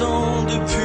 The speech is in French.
depuis.